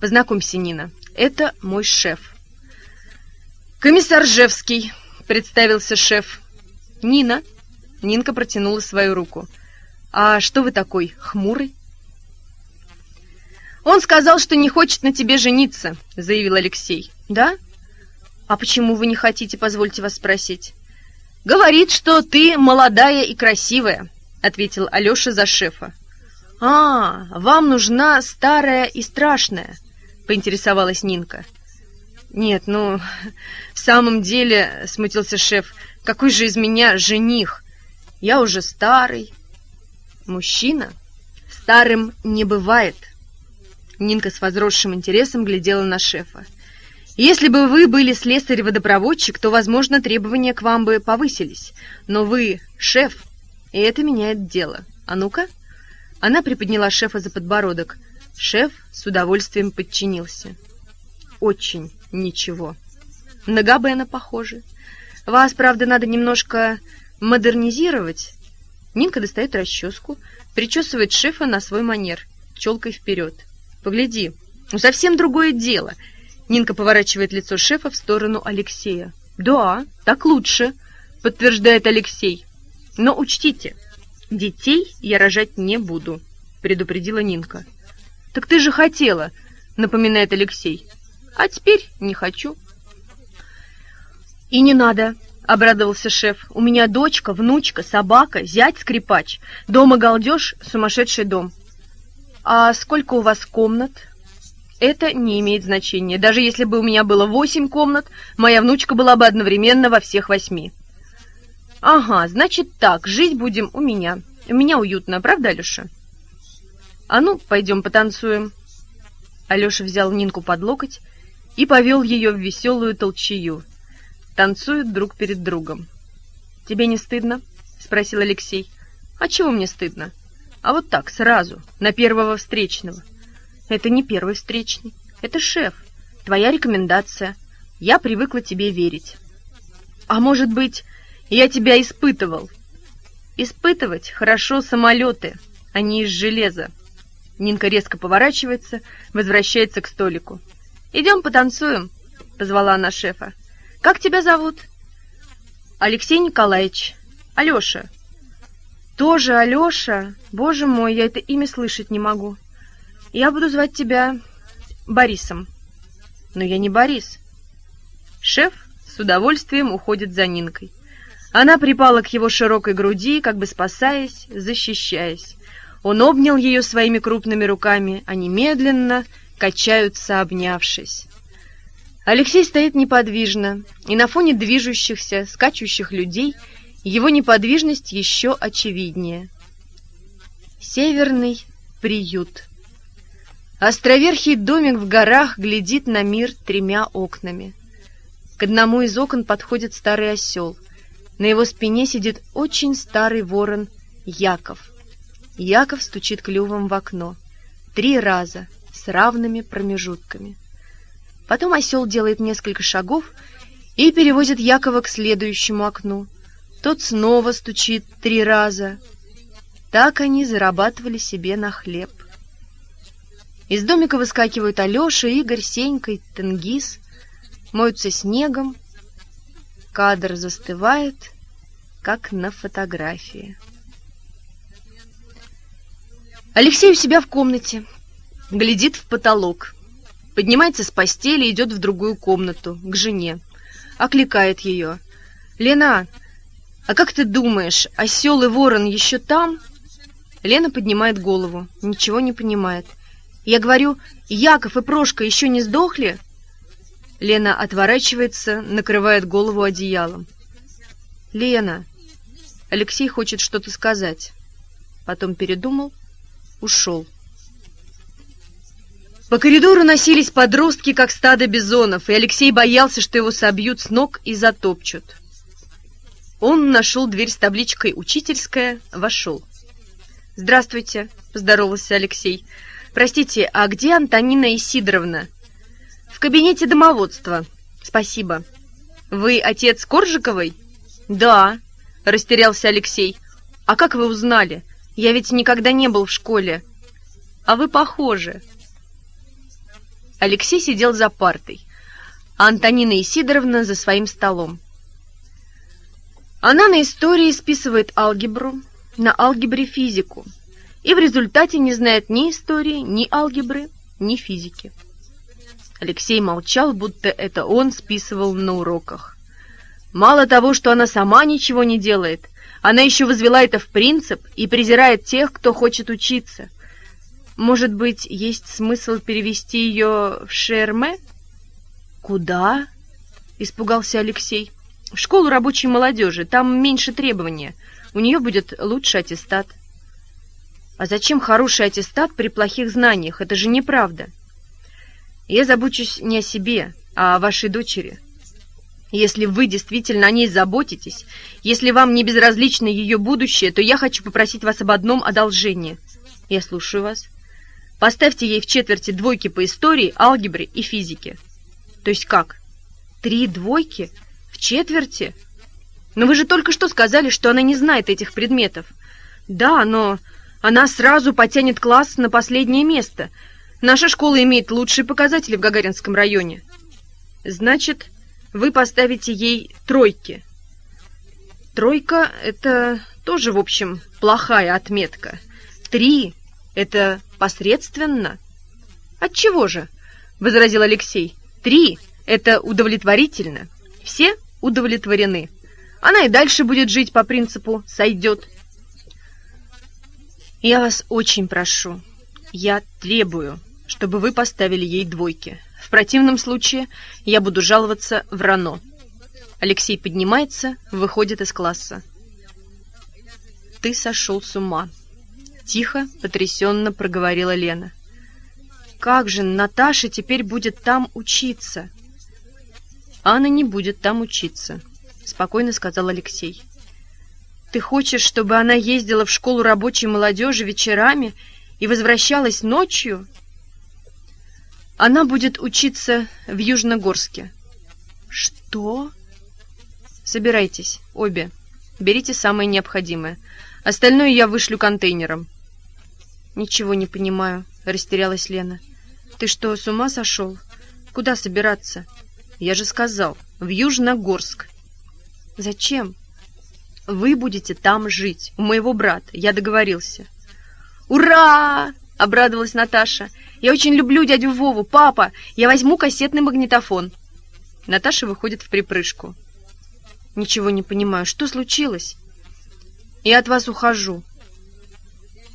«Познакомься, Нина, это мой шеф». «Комиссар Жевский», — представился шеф. «Нина». Нинка протянула свою руку. «А что вы такой, хмурый?» «Он сказал, что не хочет на тебе жениться», — заявил Алексей. «Да? А почему вы не хотите, позвольте вас спросить?» «Говорит, что ты молодая и красивая», — ответил Алеша за шефа. «А, вам нужна старая и страшная», — поинтересовалась Нинка. «Нет, ну, в самом деле», — смутился шеф, — «какой же из меня жених? Я уже старый». «Мужчина старым не бывает». Нинка с возросшим интересом глядела на шефа. Если бы вы были слесарь-водопроводчик, то, возможно, требования к вам бы повысились. Но вы шеф, и это меняет дело. А ну-ка. Она приподняла шефа за подбородок. Шеф с удовольствием подчинился. Очень ничего. На Габена похоже. Вас, правда, надо немножко модернизировать. Нинка достает расческу, причесывает шефа на свой манер, челкой вперед. Погляди, ну совсем другое дело — Нинка поворачивает лицо шефа в сторону Алексея. «Да, так лучше», — подтверждает Алексей. «Но учтите, детей я рожать не буду», — предупредила Нинка. «Так ты же хотела», — напоминает Алексей. «А теперь не хочу». «И не надо», — обрадовался шеф. «У меня дочка, внучка, собака, зять-скрипач. Дома галдеж, сумасшедший дом». «А сколько у вас комнат?» Это не имеет значения. Даже если бы у меня было восемь комнат, моя внучка была бы одновременно во всех восьми. Ага, значит так, жить будем у меня. У меня уютно, правда, Алёша? А ну, пойдем потанцуем. Алёша взял Нинку под локоть и повел ее в веселую толчею. Танцуют друг перед другом. «Тебе не стыдно?» — спросил Алексей. «А чего мне стыдно?» «А вот так, сразу, на первого встречного». Это не первый встречный. Это шеф. Твоя рекомендация. Я привыкла тебе верить. А может быть, я тебя испытывал? Испытывать хорошо самолеты, а не из железа. Нинка резко поворачивается, возвращается к столику. «Идем потанцуем», — позвала она шефа. «Как тебя зовут?» «Алексей Николаевич. Алеша». «Тоже Алеша? Боже мой, я это имя слышать не могу». Я буду звать тебя Борисом. Но я не Борис. Шеф с удовольствием уходит за Нинкой. Она припала к его широкой груди, как бы спасаясь, защищаясь. Он обнял ее своими крупными руками, они медленно качаются, обнявшись. Алексей стоит неподвижно, и на фоне движущихся, скачущих людей его неподвижность еще очевиднее. Северный приют. Островерхий домик в горах глядит на мир тремя окнами. К одному из окон подходит старый осел. На его спине сидит очень старый ворон Яков. Яков стучит клювом в окно. Три раза, с равными промежутками. Потом осел делает несколько шагов и перевозит Якова к следующему окну. Тот снова стучит три раза. Так они зарабатывали себе на хлеб. Из домика выскакивают Алеша, Игорь, Сенька и Тенгиз, моются снегом. Кадр застывает, как на фотографии. Алексей у себя в комнате, глядит в потолок, поднимается с постели идет в другую комнату, к жене, окликает ее. Лена, а как ты думаешь, осел и ворон еще там? Лена поднимает голову, ничего не понимает. Я говорю, Яков и Прошка еще не сдохли? Лена отворачивается, накрывает голову одеялом. Лена, Алексей хочет что-то сказать. Потом передумал, ушел. По коридору носились подростки, как стадо бизонов, и Алексей боялся, что его собьют с ног и затопчут. Он нашел дверь с табличкой «Учительская», вошел. «Здравствуйте», — поздоровался Алексей. «Простите, а где Антонина Исидоровна?» «В кабинете домоводства. Спасибо». «Вы отец Коржиковой?» «Да», — растерялся Алексей. «А как вы узнали? Я ведь никогда не был в школе». «А вы похожи». Алексей сидел за партой, а Антонина Исидоровна за своим столом. Она на истории списывает алгебру, на алгебре физику, и в результате не знает ни истории, ни алгебры, ни физики. Алексей молчал, будто это он списывал на уроках. Мало того, что она сама ничего не делает, она еще возвела это в принцип и презирает тех, кто хочет учиться. Может быть, есть смысл перевести ее в Шерме? Куда? Испугался Алексей. В школу рабочей молодежи, там меньше требования. У нее будет лучший аттестат. А зачем хороший аттестат при плохих знаниях? Это же неправда. Я забочусь не о себе, а о вашей дочери. Если вы действительно о ней заботитесь, если вам не безразлично ее будущее, то я хочу попросить вас об одном одолжении. Я слушаю вас. Поставьте ей в четверти двойки по истории, алгебре и физике. То есть как? Три двойки? В четверти? Но вы же только что сказали, что она не знает этих предметов. Да, но она сразу потянет класс на последнее место. Наша школа имеет лучшие показатели в Гагаринском районе. Значит, вы поставите ей тройки. Тройка — это тоже, в общем, плохая отметка. Три — это посредственно. Отчего же? — возразил Алексей. Три — это удовлетворительно. Все удовлетворены. Она и дальше будет жить по принципу «сойдет». Я вас очень прошу, я требую, чтобы вы поставили ей двойки. В противном случае я буду жаловаться в РАНО. Алексей поднимается, выходит из класса. «Ты сошел с ума!» Тихо, потрясенно проговорила Лена. «Как же Наташа теперь будет там учиться?» «Анна не будет там учиться», — спокойно сказал Алексей. «Ты хочешь, чтобы она ездила в школу рабочей молодежи вечерами и возвращалась ночью?» Она будет учиться в Южногорске. Что? Собирайтесь, обе. Берите самое необходимое. Остальное я вышлю контейнером. Ничего не понимаю, растерялась Лена. Ты что, с ума сошел? Куда собираться? Я же сказал, в Южногорск. Зачем? Вы будете там жить, у моего брата, я договорился. Ура! — обрадовалась Наташа. «Я очень люблю дядю Вову. Папа, я возьму кассетный магнитофон». Наташа выходит в припрыжку. «Ничего не понимаю. Что случилось?» «Я от вас ухожу».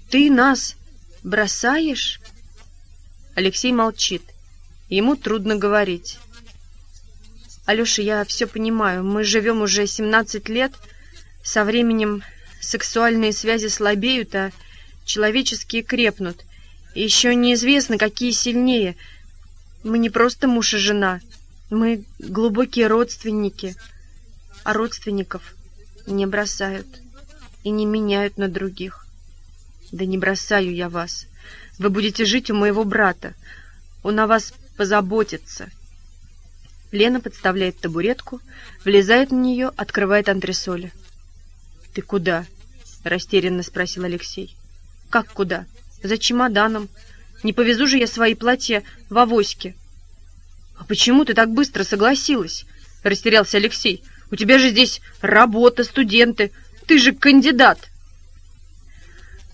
«Ты нас бросаешь?» Алексей молчит. Ему трудно говорить. «Алеша, я все понимаю. Мы живем уже 17 лет. Со временем сексуальные связи слабеют, а человеческие крепнут. Еще неизвестно, какие сильнее. Мы не просто муж и жена. Мы глубокие родственники. А родственников не бросают и не меняют на других. Да не бросаю я вас. Вы будете жить у моего брата. Он о вас позаботится. Лена подставляет табуретку, влезает на нее, открывает антресоли. «Ты куда?» — растерянно спросил Алексей. «Как куда?» За чемоданом. Не повезу же я свои платья в авоське. А почему ты так быстро согласилась? Растерялся Алексей. У тебя же здесь работа, студенты. Ты же кандидат.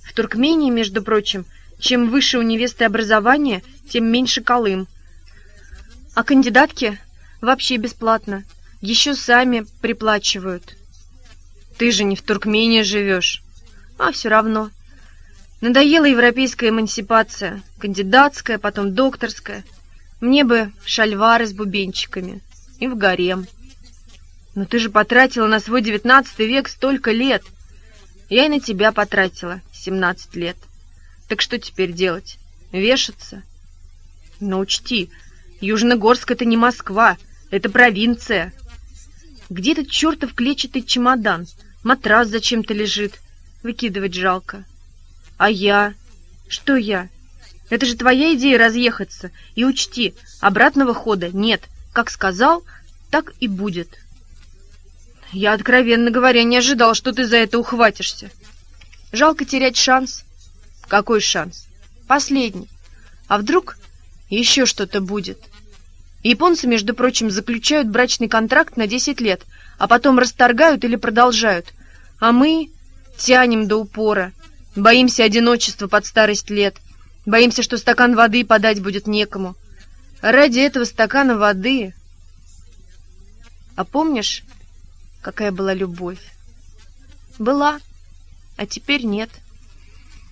В Туркмении, между прочим, чем выше у невесты образование, тем меньше колым. А кандидатки вообще бесплатно. Еще сами приплачивают. Ты же не в Туркмении живешь. А все равно. Надоела европейская эмансипация. Кандидатская, потом докторская. Мне бы шальвары с бубенчиками. И в гарем. Но ты же потратила на свой девятнадцатый век столько лет. Я и на тебя потратила семнадцать лет. Так что теперь делать? Вешаться? Но учти, Южногорск — это не Москва, это провинция. Где этот чертов клетчатый чемодан? Матрас зачем-то лежит. Выкидывать жалко. А я? Что я? Это же твоя идея разъехаться. И учти, обратного хода нет. Как сказал, так и будет. Я, откровенно говоря, не ожидал, что ты за это ухватишься. Жалко терять шанс. Какой шанс? Последний. А вдруг еще что-то будет? Японцы, между прочим, заключают брачный контракт на 10 лет, а потом расторгают или продолжают. А мы тянем до упора, боимся одиночества под старость лет, боимся, что стакан воды подать будет некому. Ради этого стакана воды... А помнишь, какая была любовь? Была, а теперь нет.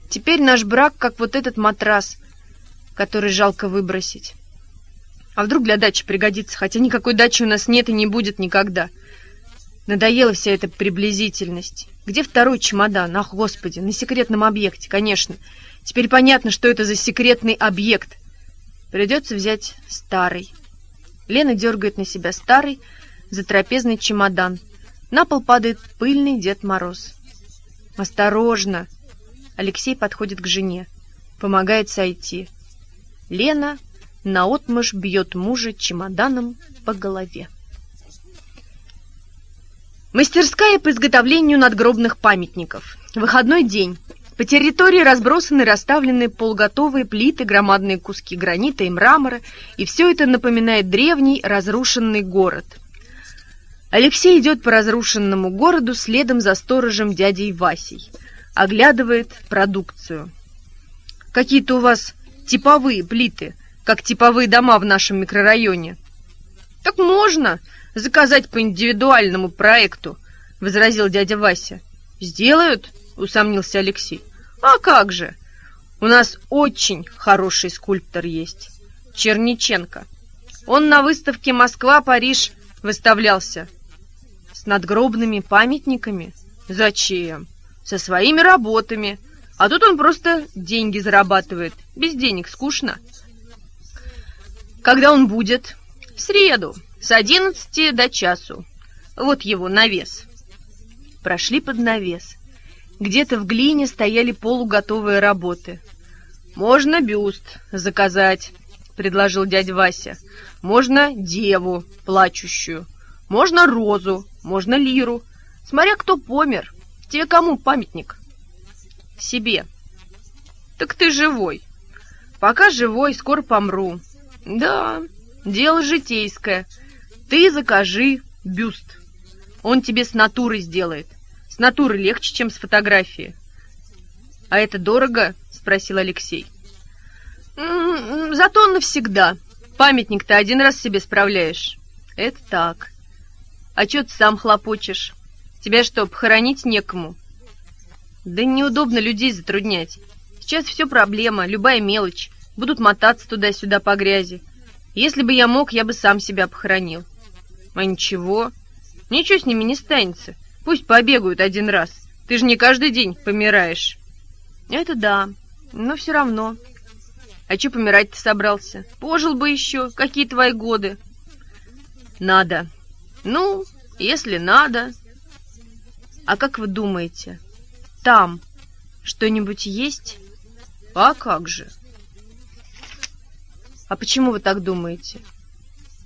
Теперь наш брак как вот этот матрас, который жалко выбросить. А вдруг для дачи пригодится, хотя никакой дачи у нас нет и не будет никогда. Надоела вся эта приблизительность. Где второй чемодан? Ах, господи, на секретном объекте, конечно. Теперь понятно, что это за секретный объект. Придется взять старый. Лена дергает на себя старый, затрапезный чемодан. На пол падает пыльный Дед Мороз. «Осторожно!» Алексей подходит к жене, помогает сойти. Лена наотмашь бьет мужа чемоданом по голове. Мастерская по изготовлению надгробных памятников. Выходной день. По территории разбросаны расставлены полуготовые плиты, громадные куски гранита и мрамора, и все это напоминает древний разрушенный город. Алексей идет по разрушенному городу следом за сторожем дядей Васей. Оглядывает продукцию. «Какие-то у вас типовые плиты, как типовые дома в нашем микрорайоне». «Так можно!» Заказать по индивидуальному проекту», — возразил дядя Вася. «Сделают?» — усомнился Алексей. «А как же! У нас очень хороший скульптор есть. Черниченко. Он на выставке «Москва-Париж» выставлялся. С надгробными памятниками? Зачем? Со своими работами. А тут он просто деньги зарабатывает. Без денег скучно. Когда он будет? В среду с одиннадцати до часу. Вот его навес. Прошли под навес. Где-то в глине стояли полуготовые работы. «Можно бюст заказать», — предложил дядя Вася. «Можно деву плачущую, можно розу, можно лиру. Смотря кто помер. Тебе кому памятник?» «Себе». «Так ты живой». «Пока живой, скоро помру». «Да, дело житейское». Ты закажи бюст. Он тебе с натуры сделает. С натуры легче, чем с фотографии. А это дорого? Спросил Алексей. Зато навсегда. Памятник-то один раз себе справляешь. Это так. А чё ты сам хлопочешь? Тебя что, похоронить некому? Да неудобно людей затруднять. Сейчас все проблема, любая мелочь. Будут мотаться туда-сюда по грязи. Если бы я мог, я бы сам себя похоронил. А ничего. Ничего с ними не станется. Пусть побегают один раз. Ты же не каждый день помираешь. Это да, но все равно. А че помирать ты собрался? Пожил бы еще. Какие твои годы? Надо. Ну, если надо. А как вы думаете, там что-нибудь есть? А как же? А почему вы так думаете?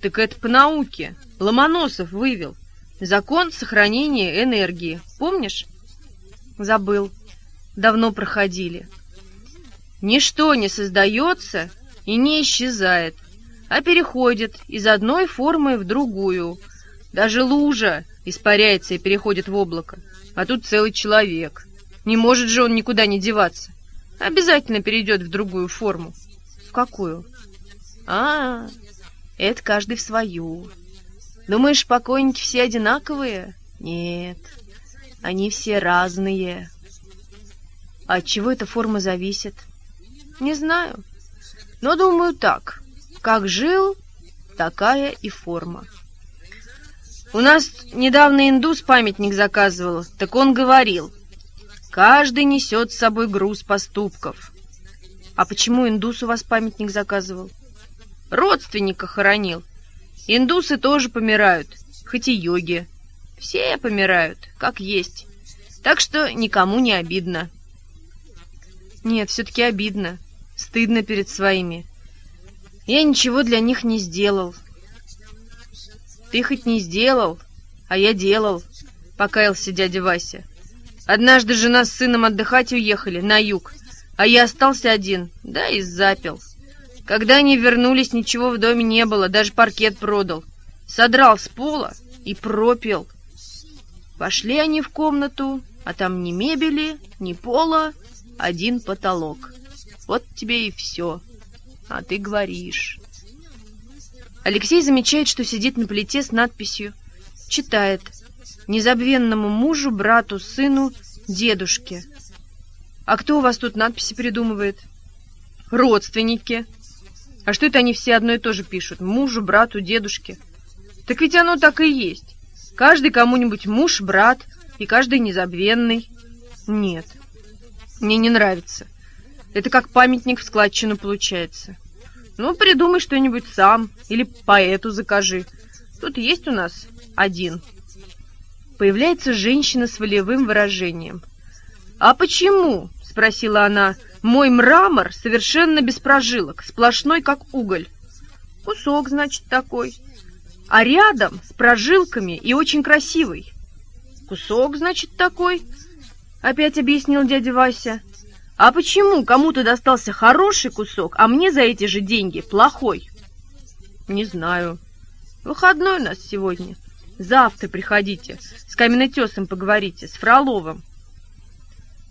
Так это по науке. Ломоносов вывел. Закон сохранения энергии. Помнишь? Забыл. Давно проходили. Ничто не создается и не исчезает, а переходит из одной формы в другую. Даже лужа испаряется и переходит в облако. А тут целый человек. Не может же он никуда не деваться. Обязательно перейдет в другую форму. В какую? А, -а, -а это каждый в свою. Думаешь, покойники все одинаковые? Нет, они все разные. А от чего эта форма зависит? Не знаю, но думаю так. Как жил, такая и форма. У нас недавно индус памятник заказывал, так он говорил, каждый несет с собой груз поступков. А почему индус у вас памятник заказывал? Родственника хоронил. Индусы тоже помирают, хоть и йоги. Все помирают, как есть. Так что никому не обидно. Нет, все-таки обидно. Стыдно перед своими. Я ничего для них не сделал. Ты хоть не сделал, а я делал, покаялся дядя Вася. Однажды жена с сыном отдыхать уехали на юг, а я остался один, да и запил. Когда они вернулись, ничего в доме не было, даже паркет продал. Содрал с пола и пропил. Пошли они в комнату, а там ни мебели, ни пола, один потолок. Вот тебе и все. А ты говоришь. Алексей замечает, что сидит на плите с надписью. Читает. Незабвенному мужу, брату, сыну, дедушке. А кто у вас тут надписи придумывает? Родственники. А что это они все одно и то же пишут? Мужу, брату, дедушке. Так ведь оно так и есть. Каждый кому-нибудь муж, брат, и каждый незабвенный. Нет, мне не нравится. Это как памятник в складчину получается. Ну, придумай что-нибудь сам или поэту закажи. Тут есть у нас один. Появляется женщина с волевым выражением. «А почему?» — спросила она. «Мой мрамор совершенно без прожилок, сплошной, как уголь». «Кусок, значит, такой. А рядом с прожилками и очень красивый». «Кусок, значит, такой», — опять объяснил дядя Вася. А почему кому-то достался хороший кусок, а мне за эти же деньги плохой? Не знаю. Выходной у нас сегодня. Завтра приходите, с каменотесом поговорите, с Фроловым.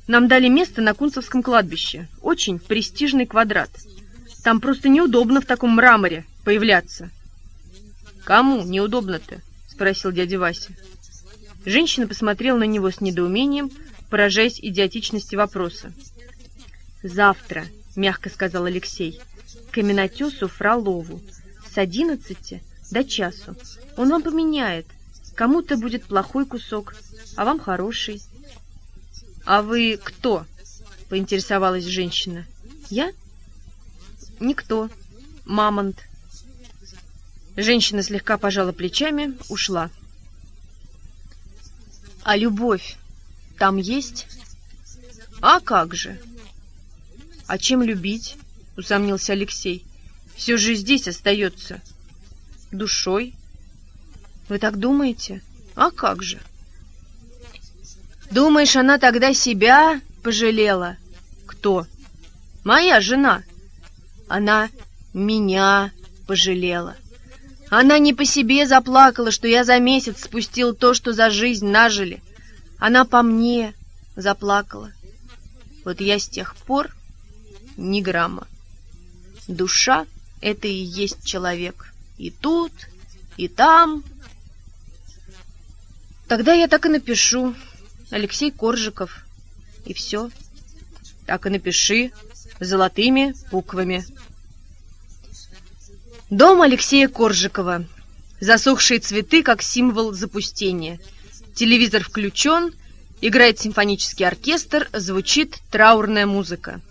Нам дали место на Кунцевском кладбище. Очень престижный квадрат. Там просто неудобно в таком мраморе появляться. Кому неудобно-то? Спросил дядя Вася. Женщина посмотрела на него с недоумением, поражаясь идиотичности вопроса. «Завтра», — мягко сказал Алексей, — «каменотесу Фролову с одиннадцати до часу. Он вам поменяет. Кому-то будет плохой кусок, а вам хороший». «А вы кто?» — поинтересовалась женщина. «Я?» «Никто. Мамонт». Женщина слегка пожала плечами, ушла. «А любовь там есть?» «А как же!» «А чем любить?» — усомнился Алексей. «Все же здесь остается». «Душой?» «Вы так думаете? А как же?» «Думаешь, она тогда себя пожалела?» «Кто?» «Моя жена». «Она меня пожалела». Она не по себе заплакала, что я за месяц спустил то, что за жизнь нажили. Она по мне заплакала. Вот я с тех пор ни грамма. Душа — это и есть человек. И тут, и там. Тогда я так и напишу. Алексей Коржиков. И все. Так и напиши золотыми буквами. Дом Алексея Коржикова. Засохшие цветы как символ запустения. Телевизор включен, играет симфонический оркестр, звучит траурная музыка.